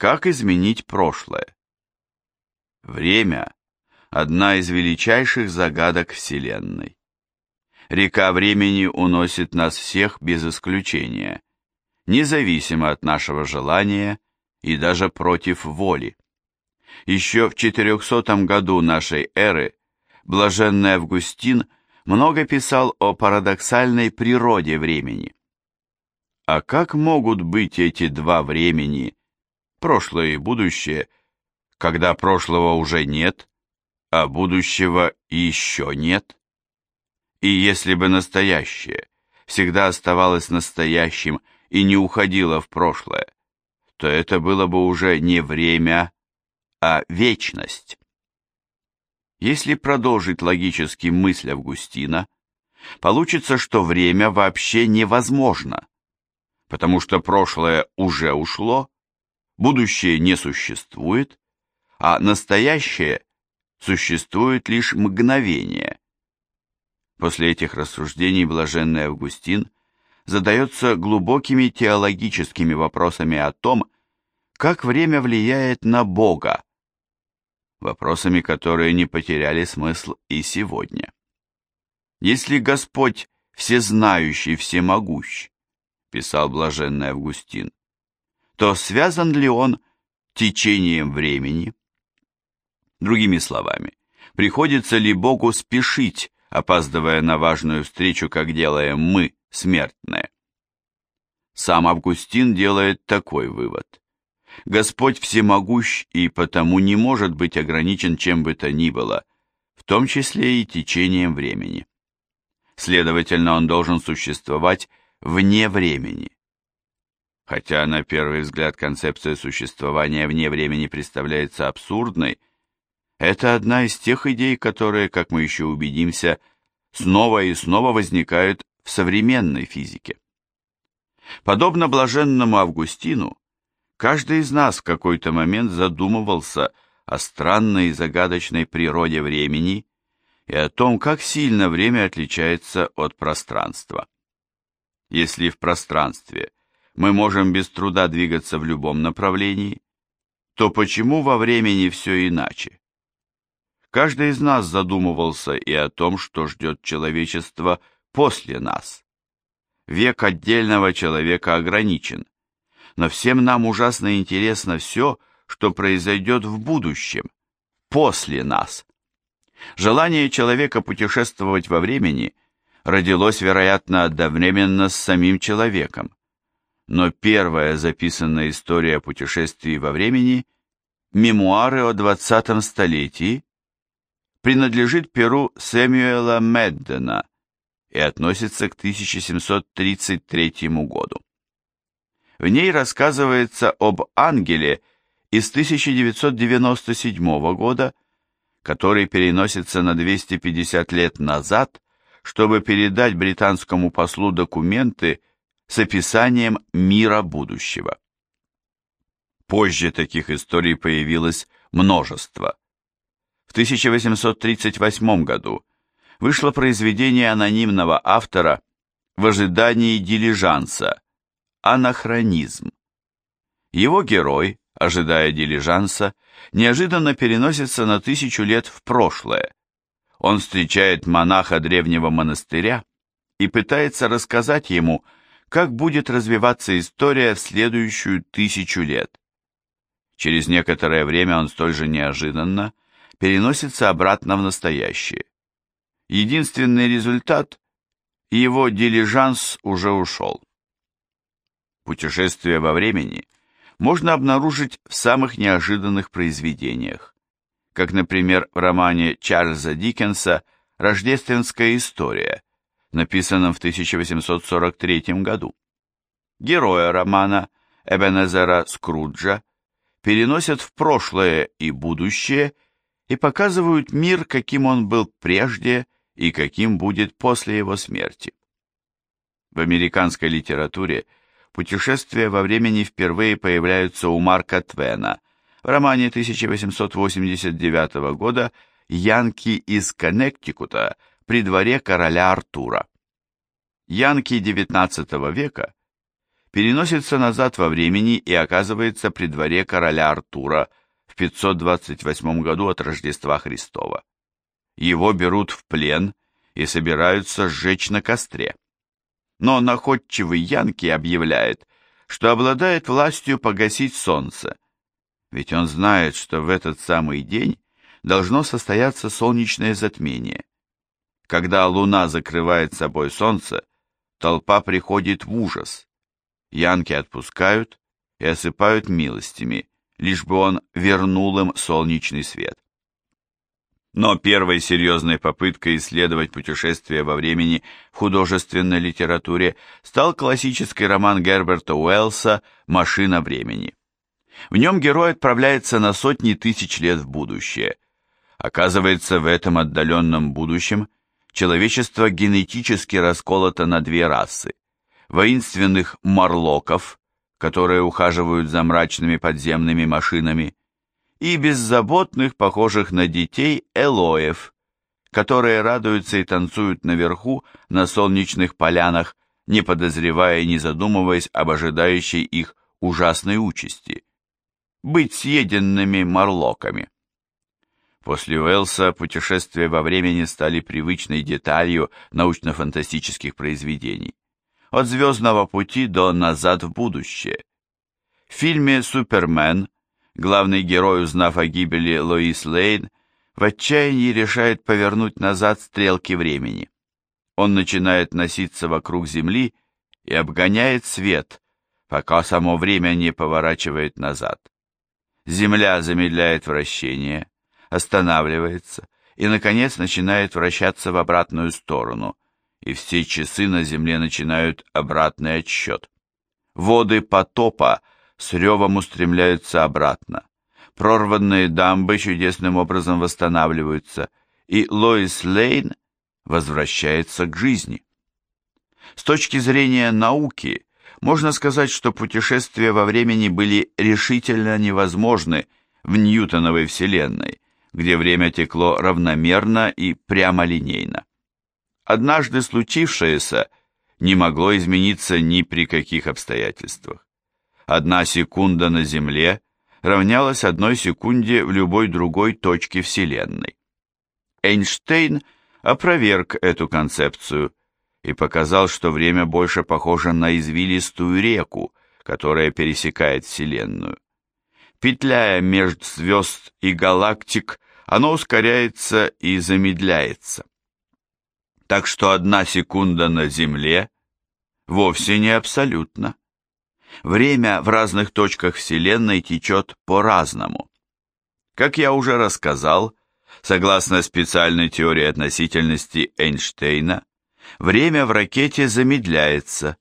Как изменить прошлое? Время – одна из величайших загадок Вселенной. Река времени уносит нас всех без исключения, независимо от нашего желания и даже против воли. Еще в 400 году нашей эры блаженный Августин много писал о парадоксальной природе времени. А как могут быть эти два времени, прошлое и будущее, когда прошлого уже нет, а будущего еще нет? И если бы настоящее всегда оставалось настоящим и не уходило в прошлое, то это было бы уже не время, а вечность. Если продолжить логически мысль Августина, получится, что время вообще невозможно, потому что прошлое уже ушло, будущее не существует, а настоящее существует лишь мгновение. После этих рассуждений блаженный Августин задается глубокими теологическими вопросами о том, как время влияет на Бога, вопросами, которые не потеряли смысл и сегодня. Если Господь всезнающий, всемогущ, писал блаженный Августин, то связан ли он течением времени? Другими словами, приходится ли Богу спешить, опаздывая на важную встречу, как делаем мы, смертные? Сам Августин делает такой вывод. Господь всемогущ и потому не может быть ограничен чем бы то ни было, в том числе и течением времени. Следовательно, он должен существовать вне времени. Хотя на первый взгляд концепция существования вне времени представляется абсурдной, это одна из тех идей, которые, как мы еще убедимся, снова и снова возникают в современной физике. Подобно блаженному Августину, каждый из нас в какой-то момент задумывался о странной и загадочной природе времени и о том, как сильно время отличается от пространства. Если в пространстве – мы можем без труда двигаться в любом направлении, то почему во времени все иначе? Каждый из нас задумывался и о том, что ждет человечество после нас. Век отдельного человека ограничен, но всем нам ужасно интересно все, что произойдет в будущем, после нас. Желание человека путешествовать во времени родилось, вероятно, одновременно с самим человеком но первая записанная история о путешествии во времени, мемуары о 20 столетии, принадлежит перу Сэмюэла Меддена и относится к 1733 году. В ней рассказывается об ангеле из 1997 года, который переносится на 250 лет назад, чтобы передать британскому послу документы, с описанием мира будущего. Позже таких историй появилось множество. В 1838 году вышло произведение анонимного автора «В ожидании дилижанса. Анахронизм». Его герой, ожидая дилижанса, неожиданно переносится на тысячу лет в прошлое. Он встречает монаха древнего монастыря и пытается рассказать ему как будет развиваться история в следующую тысячу лет. Через некоторое время он столь же неожиданно переносится обратно в настоящее. Единственный результат – его дилижанс уже ушел. Путешествие во времени можно обнаружить в самых неожиданных произведениях, как, например, в романе Чарльза Диккенса «Рождественская история», написанном в 1843 году. Героя романа Эбенезера Скруджа переносят в прошлое и будущее и показывают мир, каким он был прежде и каким будет после его смерти. В американской литературе путешествия во времени впервые появляются у Марка Твена в романе 1889 года «Янки из Коннектикута» при дворе короля Артура. Янки XIX века переносится назад во времени и оказывается при дворе короля Артура в 528 году от Рождества Христова. Его берут в плен и собираются сжечь на костре. Но находчивый Янки объявляет, что обладает властью погасить солнце, ведь он знает, что в этот самый день должно состояться солнечное затмение. Когда луна закрывает собой солнце, толпа приходит в ужас. Янки отпускают и осыпают милостями, лишь бы он вернул им солнечный свет. Но первой серьезной попыткой исследовать путешествие во времени в художественной литературе стал классический роман Герберта Уэллса «Машина времени». В нем герой отправляется на сотни тысяч лет в будущее. Оказывается, в этом отдаленном будущем человечество генетически расколото на две расы. Воинственных марлоков, которые ухаживают за мрачными подземными машинами, и беззаботных, похожих на детей, элоев, которые радуются и танцуют наверху на солнечных полянах, не подозревая и не задумываясь об ожидающей их ужасной участи – быть съеденными морлоками. После Уэллса путешествия во времени стали привычной деталью научно-фантастических произведений. От «Звездного пути» до «Назад в будущее». В фильме «Супермен» Главный герой, узнав о гибели Лоис Лейн, в отчаянии решает повернуть назад стрелки времени. Он начинает носиться вокруг Земли и обгоняет свет, пока само время не поворачивает назад. Земля замедляет вращение, останавливается и, наконец, начинает вращаться в обратную сторону, и все часы на Земле начинают обратный отсчет. Воды потопа с ревом устремляются обратно. Прорванные дамбы чудесным образом восстанавливаются, и Лоис Лейн возвращается к жизни. С точки зрения науки, можно сказать, что путешествия во времени были решительно невозможны в Ньютоновой Вселенной, где время текло равномерно и прямолинейно. Однажды случившееся не могло измениться ни при каких обстоятельствах. Одна секунда на Земле равнялась одной секунде в любой другой точке Вселенной. Эйнштейн опроверг эту концепцию и показал, что время больше похоже на извилистую реку, которая пересекает Вселенную. Петляя между звезд и галактик, оно ускоряется и замедляется. Так что одна секунда на Земле вовсе не абсолютно. Время в разных точках Вселенной течет по-разному. Как я уже рассказал, согласно специальной теории относительности Эйнштейна, время в ракете замедляется,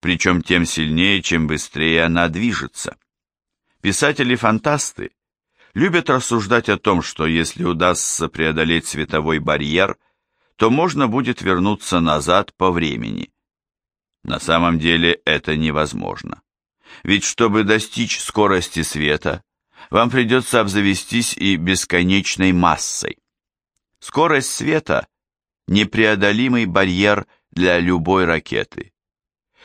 причем тем сильнее, чем быстрее она движется. Писатели-фантасты любят рассуждать о том, что если удастся преодолеть световой барьер, то можно будет вернуться назад по времени. На самом деле это невозможно. Ведь чтобы достичь скорости света, вам придется обзавестись и бесконечной массой. Скорость света – непреодолимый барьер для любой ракеты.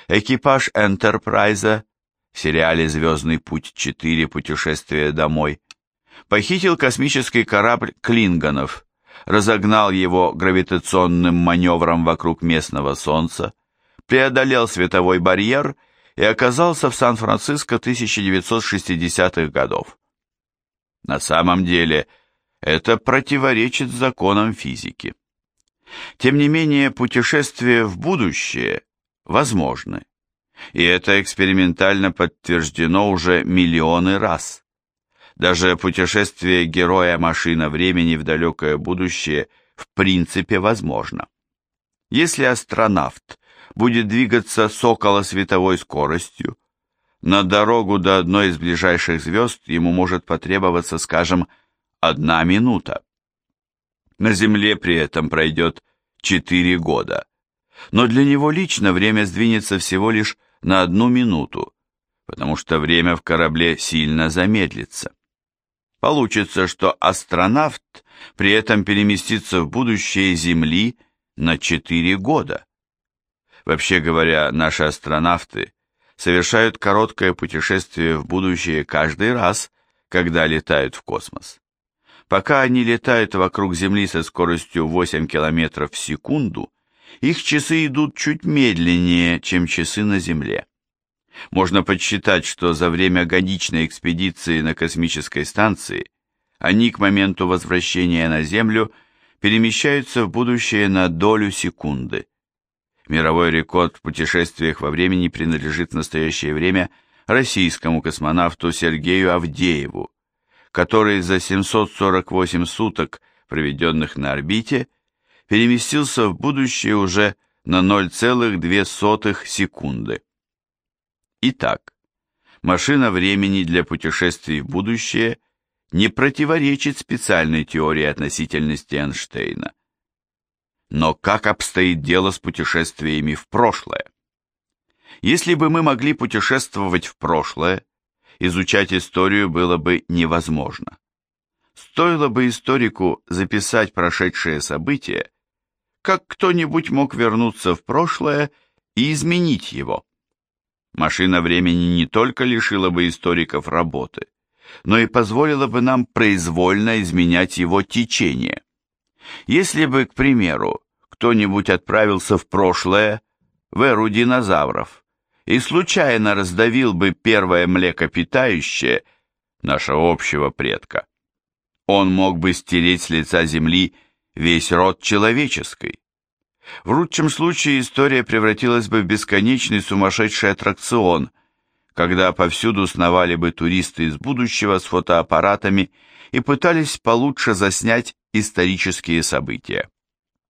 Экипаж Энтерпрайза сериале «Звездный путь 4. Путешествие домой» похитил космический корабль Клингонов, разогнал его гравитационным маневром вокруг местного Солнца, преодолел световой барьер и оказался в Сан-Франциско 1960-х годов. На самом деле, это противоречит законам физики. Тем не менее, путешествия в будущее возможны, и это экспериментально подтверждено уже миллионы раз. Даже путешествие героя-машина времени в далекое будущее в принципе возможно. Если астронавт будет двигаться с околосветовой скоростью, на дорогу до одной из ближайших звезд ему может потребоваться, скажем, одна минута. На Земле при этом пройдет 4 года, но для него лично время сдвинется всего лишь на одну минуту, потому что время в корабле сильно замедлится. Получится, что астронавт при этом переместится в будущее Земли на 4 года. Вообще говоря, наши астронавты совершают короткое путешествие в будущее каждый раз, когда летают в космос. Пока они летают вокруг Земли со скоростью 8 км в секунду, их часы идут чуть медленнее, чем часы на Земле. Можно подсчитать, что за время годичной экспедиции на космической станции они к моменту возвращения на Землю перемещаются в будущее на долю секунды. Мировой рекорд в путешествиях во времени принадлежит в настоящее время российскому космонавту Сергею Авдееву, который за 748 суток, проведенных на орбите, переместился в будущее уже на 0,02 секунды. Итак, машина времени для путешествий в будущее не противоречит специальной теории относительности Эйнштейна. Но как обстоит дело с путешествиями в прошлое? Если бы мы могли путешествовать в прошлое, изучать историю было бы невозможно. Стоило бы историку записать прошедшие события, как кто-нибудь мог вернуться в прошлое и изменить его. Машина времени не только лишила бы историков работы, но и позволила бы нам произвольно изменять его течение. Если бы, к примеру, кто-нибудь отправился в прошлое, в эру динозавров, и случайно раздавил бы первое млекопитающее нашего общего предка, он мог бы стереть с лица земли весь род человеческий. В лучшем случае история превратилась бы в бесконечный сумасшедший аттракцион, когда повсюду сновали бы туристы из будущего с фотоаппаратами и пытались получше заснять исторические события.